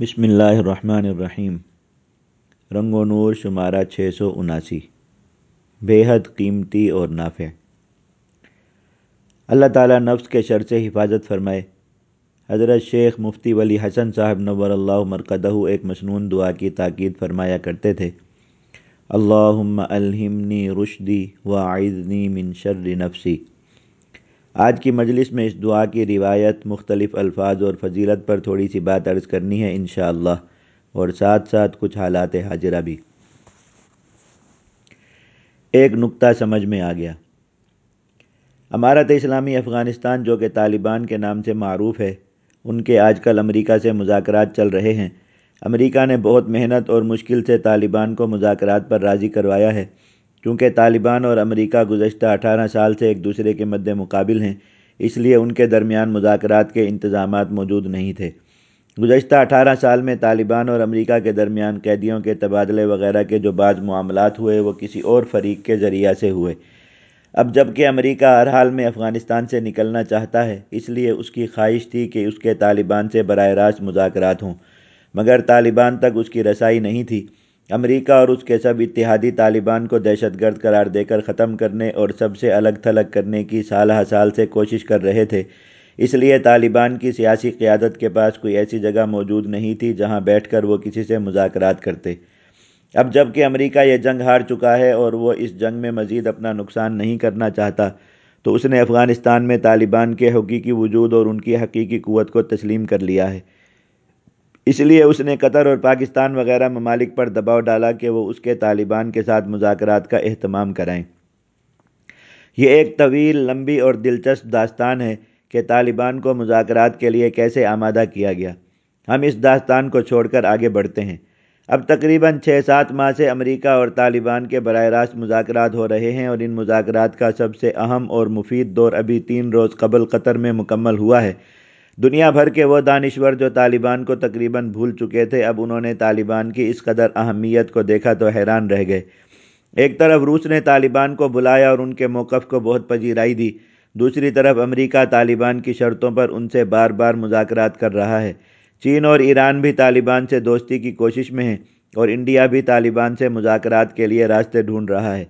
بسم اللہ الرحمن الرحیم۔ رنگ و نور شمارہ چھ سو اناسی۔ بے حد قیمتی اور نافع۔ اللہ تعالیٰ نفس کے شر سے حفاظت فرمائے۔ حضرت شیخ مفتی ولی حسن صاحب نور اللہ مرکدہ ایک مسنون دعا کی تاکید فرمایا کرتے تھے۔ اللہم الہمنی رشدی وعیدنی من شر نفسی۔ آج کی مجلس میں اس دعا کی روایت، مختلف الفاظ اور فضیلت پر تھوڑی سی بات عرض کرنی ہے انشاءاللہ، اور ساتھ ساتھ کچھ حالات حاضرہ بھی۔ ایک نقطہ سمجھ میں آ گیا۔ امارت اسلامی افغانستان جو کہ طالبان کے نام سے معروف ہے، ان کے آج کل امریکہ سے مذاکرات چل رہے ہیں۔ امریکہ نے بہت محنت اور مشکل سے طالبان کو مذاکرات پر راضی کروایا ہے۔ کیونکہ طالبان اور امریکہ گزشتہ اٹھارہ سال سے ایک دوسرے کے مد مقابل ہیں، اس لیے ان کے درمیان مذاکرات کے انتظامات موجود نہیں تھے۔ گزشتہ اٹھارہ سال میں طالبان اور امریکہ کے درمیان قیدیوں کے تبادلے وغیرہ کے جو بعض معاملات ہوئے، وہ کسی اور فریق کے ذریعہ سے ہوئے۔ اب جبکہ امریکہ ہر حال میں افغانستان سے نکلنا چاہتا ہے، اس لیے اس کی خواہش تھی کہ اس کے طالبان سے براہ راست مذاکرات ہوں۔ مگر طالبان تک اس کی رسائی نہیں تھی۔ امریکہ اور اس کے سب اتحادی طالبان کو دہشت گرد قرار دے کر ختم کرنے اور سب سے الگ تھلگ کرنے کی سالہ سال سے کوشش کر رہے تھے۔ اس لیے طالبان کی سیاسی قیادت کے پاس کوئی ایسی جگہ موجود نہیں تھی جہاں بیٹھ کر وہ کسی سے مذاکرات کرتے۔ اب جبکہ امریکہ یہ جنگ ہار چکا ہے اور وہ اس جنگ میں مزید اپنا نقصان نہیں کرنا چاہتا، تو اس نے افغانستان میں طالبان کے حقیقی وجود اور ان کی حقیقی قوت کو تسلیم کر لیا ہے۔ اس لیے اس نے قطر اور پاکستان وغیرہ ممالک پر دباؤ ڈالا کہ وہ اس کے طالبان کے ساتھ مذاکرات کا اہتمام کرائیں۔ یہ ایک طویل، لمبی اور دلچسپ داستان ہے کہ طالبان کو مذاکرات کے لیے کیسے آمادہ کیا گیا۔ ہم اس داستان کو چھوڑ کر آگے بڑھتے ہیں۔ اب تقریباً چھ سات ماہ سے امریکہ اور طالبان کے براہ راست مذاکرات ہو رہے ہیں اور ان مذاکرات کا سب سے اہم اور مفید دور ابھی تین روز قبل قطر میں مکمل ہوا ہے۔ دنیا بھر کے وہ دانشور جو طالبان کو تقریباً بھول چکے تھے، اب انہوں نے طالبان کی اس قدر اہمیت کو دیکھا تو حیران رہ گئے۔ ایک طرف روس نے طالبان کو بلایا اور ان کے موقف کو بہت پذیرائی دی، دوسری طرف امریکہ طالبان کی شرطوں پر ان سے بار بار مذاکرات کر رہا ہے۔ چین اور ایران بھی طالبان سے دوستی کی کوشش میں ہیں اور انڈیا بھی طالبان سے مذاکرات کے لیے راستے ڈھونڈ رہا ہے۔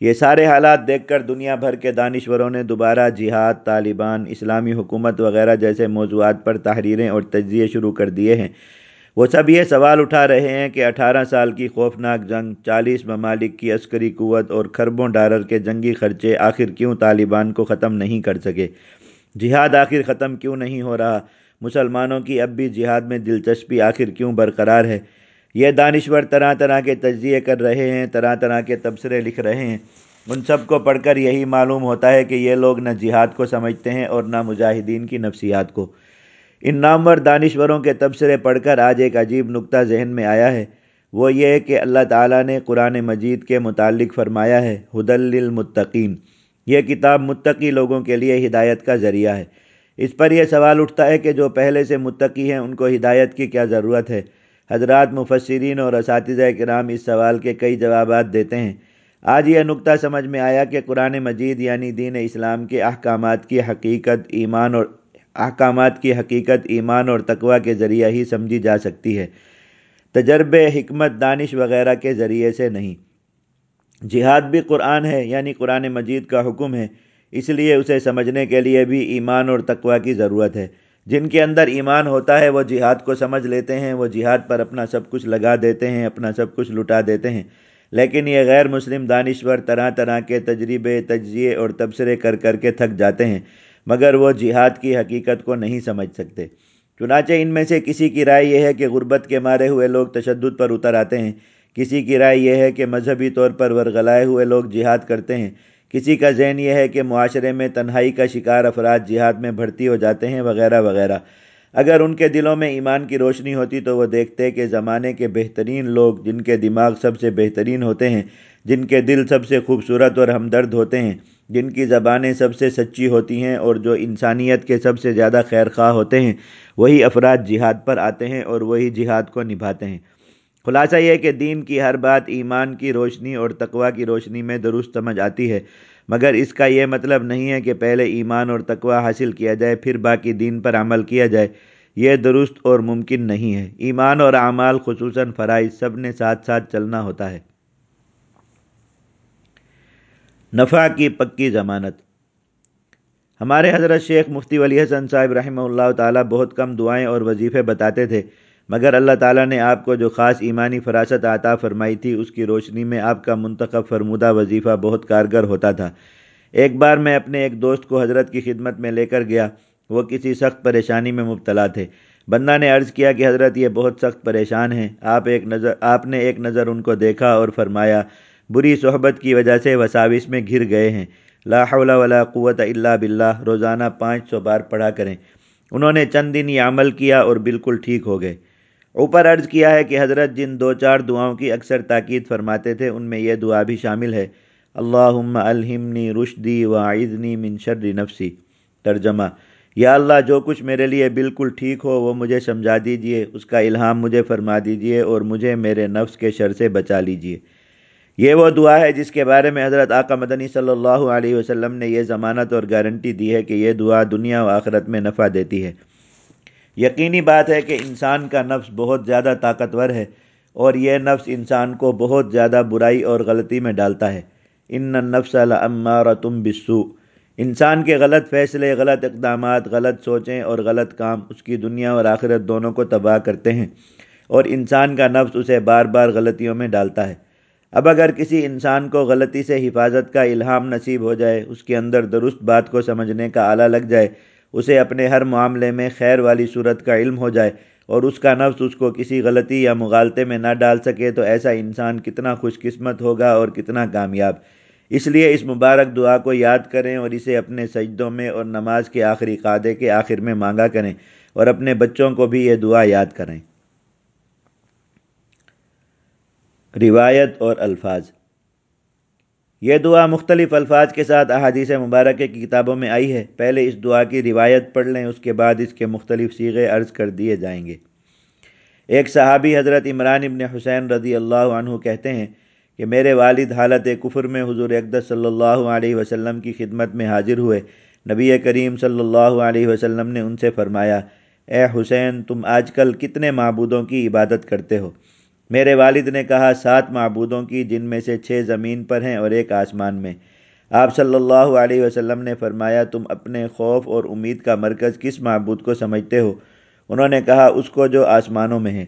یہ سارے حالات دیکھ کر دنیا بھر کے دانشوروں نے دوبارہ جہاد، طالبان، اسلامی حکومت وغیرہ جیسے موضوعات پر تحریریں اور تجزیے شروع کر دیے ہیں۔ وہ سب یہ سوال اٹھا رہے ہیں کہ اٹھارہ سال کی خوفناک جنگ، چالیس ممالک کی عسکری قوت اور خربوں ڈالر کے جنگی خرچے آخر کیوں طالبان کو ختم نہیں کر سکے؟ جہاد آخر ختم کیوں نہیں ہو رہا؟ مسلمانوں کی اب بھی جہاد میں دلچسپی آخر کیوں برقرار ہے؟ یہ دانشور طرح طرح کے تجزیے کر رہے ہیں، طرح طرح کے تبصرے لکھ رہے ہیں۔ ان سب کو پڑھ کر یہی معلوم ہوتا ہے کہ یہ لوگ نہ جہاد کو سمجھتے ہیں اور نہ مجاہدین کی نفسیات کو۔ ان نامور دانشوروں کے تبصرے پڑھ کر آج ایک عجیب نقطہ ذہن میں آیا ہے۔ وہ یہ کہ اللہ تعالیٰ نے قرآن مجید کے متعلق فرمایا ہے حدل للمتقین یہ کتاب متقی لوگوں کے لیے ہدایت کا ذریعہ ہے۔ اس پر یہ سوال اٹھتا ہے کہ جو پہلے سے متقی ہیں، ان کو ہدایت کی کیا ضرورت ہے؟ حضرات مفسرین اور اساتذہ کرام اس سوال کے کئی جوابات دیتے ہیں۔ آج یہ نقطہ سمجھ میں آیا کہ قرآن مجید یعنی دین اسلام کے احکامات کی حقیقت ایمان اور احکامات کی حقیقت ایمان اور تقوی کے ذریعہ ہی سمجھی جا سکتی ہے۔ تجربے حکمت، دانش وغیرہ کے ذریعے سے نہیں۔ جہاد بھی قرآن ہے یعنی قرآن مجید کا حکم ہے، اس لیے اسے سمجھنے کے لیے بھی ایمان اور تقوی کی ضرورت ہے۔ جن کے اندر ایمان ہوتا ہے، وہ جہاد کو سمجھ لیتے ہیں، وہ جہاد پر اپنا سب کچھ لگا دیتے ہیں، اپنا سب کچھ لٹا دیتے ہیں۔ لیکن یہ غیر مسلم دانشور طرح طرح کے تجربے، تجزیے اور تبصرے کر کر کے تھک جاتے ہیں، مگر وہ جہاد کی حقیقت کو نہیں سمجھ سکتے۔ چنانچہ ان میں سے کسی کی رائے یہ ہے کہ غربت کے مارے ہوئے لوگ تشدد پر اتر آتے ہیں، کسی کی رائے یہ ہے کہ مذہبی طور پر ورغلائے ہوئے لوگ جہاد کرتے ہیں۔ کسی کا ذہن یہ ہے کہ معاشرے میں تنہائی کا شکار افراد جہاد میں بھرتی ہو جاتے ہیں وغیرہ وغیرہ۔ اگر ان کے دلوں میں ایمان کی روشنی ہوتی تو وہ دیکھتے کہ زمانے کے بہترین لوگ جن کے دماغ سب سے بہترین ہوتے ہیں، جن کے دل سب سے خوبصورت اور ہمدرد ہوتے ہیں، جن کی زبانیں سب سے سچی ہوتی ہیں اور جو انسانیت کے سب سے زیادہ خیر خواہ ہوتے ہیں، وہی افراد جہاد پر آتے ہیں اور وہی جہاد کو نبھاتے ہیں۔ خلاصہ یہ کہ دین کی ہر بات ایمان کی روشنی اور تقوی کی روشنی میں درست سمجھ آتی ہے، مگر اس کا یہ مطلب نہیں ہے کہ پہلے ایمان اور تقوی حاصل کیا جائے پھر باقی دین پر عمل کیا جائے۔ یہ درست اور ممکن نہیں ہے۔ ایمان اور اعمال خصوصاً فرائض سب نے ساتھ ساتھ چلنا ہوتا ہے۔ نفع کی پکی ضمانت۔ ہمارے حضرت شیخ مفتی ولی حسن صاحب رحمہ اللہ تعالیٰ بہت کم دعائیں اور وظیفے بتاتے تھے۔ مگر اللہ تعالیٰ نے آپ کو جو خاص ایمانی فراست عطا فرمائی تھی، اس کی روشنی میں آپ کا منتخب فرمودہ وظیفہ بہت کارگر ہوتا تھا۔ ایک بار میں اپنے ایک دوست کو حضرت کی خدمت میں لے کر گیا، وہ کسی سخت پریشانی میں مبتلا تھے۔ بندہ نے عرض کیا کہ حضرت، یہ بہت سخت پریشان ہیں۔ آپ ایک نظر، آپ نے ایک نظر ان کو دیکھا اور فرمایا، بری صحبت کی وجہ سے وساوس میں گر گئے ہیں۔ لا حول ولا قوت الا باللہ، روزانہ پانچ سو بار پڑھا کریں۔ انہوں نے چند دن یہ عمل کیا اور بالکل ٹھیک ہو گئے۔ اوپر عرض کیا ہے کہ حضرت جن دو چار دعاؤں کی اکثر تاکید فرماتے تھے، ان میں یہ دعا بھی شامل ہے، اللہم الہمنی رشدی وعیدنی من شر نفسی. ترجمہ، یا اللہ، جو کچھ میرے لیے بالکل ٹھیک ہو، وہ مجھے سمجھا دیجیے، اس کا الہام مجھے فرما دیجیے، اور مجھے میرے نفس کے شر سے بچا لیجیے. یہ وہ دعا ہے جس کے بارے میں حضرت آقا مدنی صلی اللہ علیہ وسلم نے یہ ضمانت اور گارنٹی دی ہے کہ یہ دعا دنیا و آخرت میں نفع دیتی ہے۔ یقینی بات ہے کہ انسان کا نفس بہت زیادہ طاقتور ہے اور یہ نفس انسان کو بہت زیادہ برائی اور غلطی میں ڈالتا ہے۔ ان نفس العمارتم بسو انسان کے غلط فیصلے، غلط اقدامات، غلط سوچیں اور غلط کام اس کی دنیا اور آخرت دونوں کو تباہ کرتے ہیں اور انسان کا نفس اسے بار بار غلطیوں میں ڈالتا ہے۔ اب اگر کسی انسان کو غلطی سے حفاظت کا الہام نصیب ہو جائے، اس کے اندر درست بات کو سمجھنے کا آلہ لگ جائے اسے اپنے ہر معاملے میں خیر والی صورت کا علم ہو جائے اور اس کا نفس اس کو کسی غلطی یا مغالطے میں نہ ڈال سکے تو ایسا انسان کتنا خوش قسمت ہوگا اور کتنا کامیاب۔ اس لیے اس مبارک دعا کو یاد کریں اور اسے اپنے سجدوں میں اور نماز کے آخری قادے کے آخر میں مانگا کریں اور اپنے بچوں کو بھی یہ دعا یاد کریں۔ روایت اور الفاظ۔ یہ دعا مختلف الفاظ کے ساتھ احادیث مبارکہ کی کتابوں میں آئی ہے۔ پہلے اس دعا کی روایت پڑھ لیں، اس کے بعد اس کے مختلف سیغے عرض کر دیے جائیں گے۔ ایک صحابی حضرت عمران ابن حسین رضی اللہ عنہ کہتے ہیں کہ میرے والد حالت کفر میں حضور اقدس صلی اللہ علیہ وسلم کی خدمت میں حاضر ہوئے۔ نبی کریم صلی اللہ علیہ وسلم نے ان سے فرمایا، اے حسین، تم آج کل کتنے معبودوں کی عبادت کرتے ہو؟ میرے والد نے کہا، سات معبودوں کی جن میں سے چھ زمین پر ہیں اور ایک آسمان میں۔ آپ صلی اللہ علیہ وسلم نے فرمایا، تم اپنے خوف اور امید کا مرکز کس معبود کو سمجھتے ہو؟ انہوں نے کہا، اس کو جو آسمانوں میں ہے۔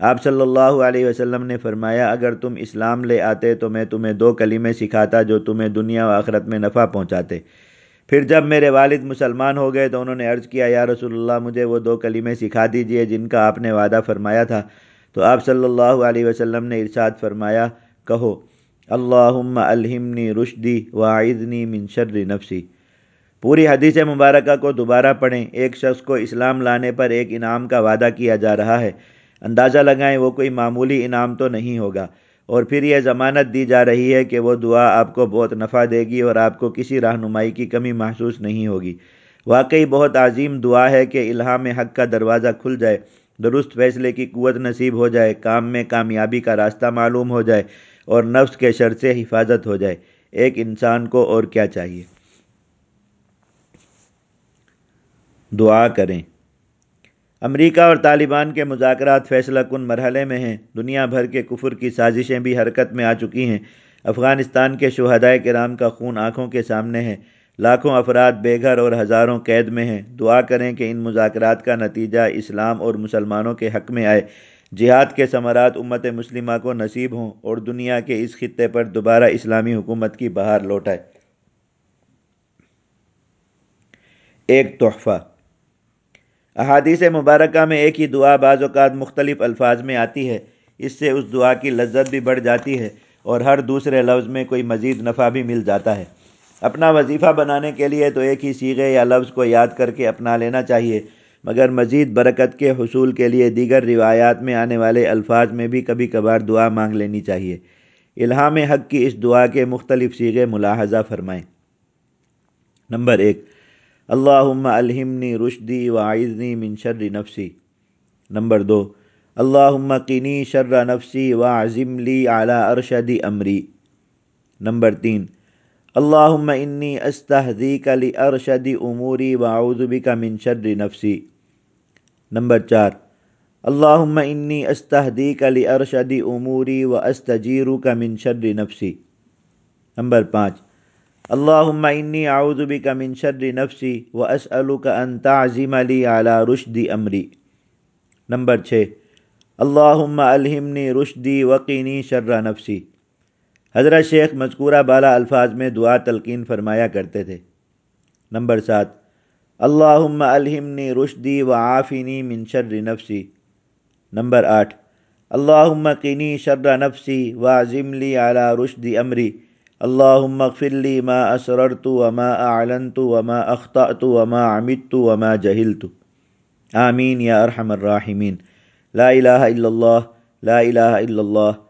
آپ صلی اللہ علیہ وسلم نے فرمایا، اگر تم اسلام لے آتے تو میں تمہیں دو کلیمے سکھاتا جو تمہیں دنیا و آخرت میں نفع پہنچاتے۔ پھر جب میرے والد مسلمان ہو گئے تو انہوں نے عرض کیا، یا رسول اللہ، مجھے وہ دو کلیمے سکھا دیجیے جن کا آپ نے وعدہ فرمایا تھا۔ تو آپ صلی اللہ علیہ وسلم نے ارشاد فرمایا، کہو، اللہم الہمنی رشدی وعیدنی من شر نفسی. پوری حدیث مبارکہ کو دوبارہ پڑھیں۔ ایک شخص کو اسلام لانے پر ایک انعام کا وعدہ کیا جا رہا ہے۔ اندازہ لگائیں، وہ کوئی معمولی انعام تو نہیں ہوگا۔ اور پھر یہ ضمانت دی جا رہی ہے کہ وہ دعا آپ کو بہت نفع دے گی اور آپ کو کسی رہنمائی کی کمی محسوس نہیں ہوگی۔ واقعی بہت عظیم دعا ہے کہ الہام حق کا دروازہ کھل جائے۔ درست فیصلے کی قوت نصیب ہو جائے، کام میں کامیابی کا راستہ معلوم ہو جائے اور نفس کے شر سے حفاظت ہو جائے۔ ایک انسان کو اور کیا چاہیے؟ دعا کریں۔ امریکہ اور طالبان کے مذاکرات فیصلہ کن مرحلے میں ہیں۔ دنیا بھر کے کفر کی سازشیں بھی حرکت میں آ چکی ہیں۔ افغانستان کے شہدائے کرام کا خون آنکھوں کے سامنے ہے۔ لاکھوں افراد بے گھر اور ہزاروں قید میں ہیں۔ دعا کریں کہ ان مذاکرات کا نتیجہ اسلام اور مسلمانوں کے حق میں آئے۔ جہاد کے ثمرات امت مسلمہ کو نصیب ہوں اور دنیا کے اس خطے پر دوبارہ اسلامی حکومت کی بہار لوٹائے۔ ایک تحفہ۔ احادیث مبارکہ میں ایک ہی دعا بعض اوقات مختلف الفاظ میں آتی ہے۔ اس سے اس دعا کی لذت بھی بڑھ جاتی ہے اور ہر دوسرے لفظ میں کوئی مزید نفع بھی مل جاتا ہے۔ اپنا وظیفہ بنانے کے لیے تو ایک ہی سیغے یا لفظ کو یاد کر کے اپنا لینا چاہیے، مگر مزید برکت کے حصول کے لیے دیگر روایات میں آنے والے الفاظ میں بھی کبھی کبھار دعا مانگ لینی چاہیے۔ الہام حق کی اس دعا کے مختلف سیغے ملاحظہ فرمائیں۔ نمبر ایک، اللہم الہمنی رشدی وعیدنی من شر نفسی۔ نمبر دو، اللہم قینی شر نفسی وعزم لی علی ارشد امری۔ نمبر تین اللہم انی استحدیک لی ارشد اموری واعوذ بک من شر نفسی۔ نمبر چار، اللہم انی استحدیک لارشد اموری و استجیرک من شر نفسی۔ نمبر پانچ، اللہم انی اعوذ بک من شر نفسی و اسألک ان تعزم لی علی رشد امری۔ نمبر چھ، اللہم الہمنی رشدی وقینی شر نفسی۔ حضرت شیخ مذکورہ بالا الفاظ میں دعا تلقین فرمایا کرتے تھے۔ نمبر سات، اللہم الہمنی رشدی و عافینی من شر نفسی۔ نمبر آٹھ، اللہم قینی شر نفسی وعزم لی علی رشد امری۔ اللہم اغفر لی ما اسررت وما اعلنت وما اخطأت وما عمدت وما جہلت۔ آمین یا ارحم الراحمین۔ لا الہ الا اللہ، لا الہ الا اللہ۔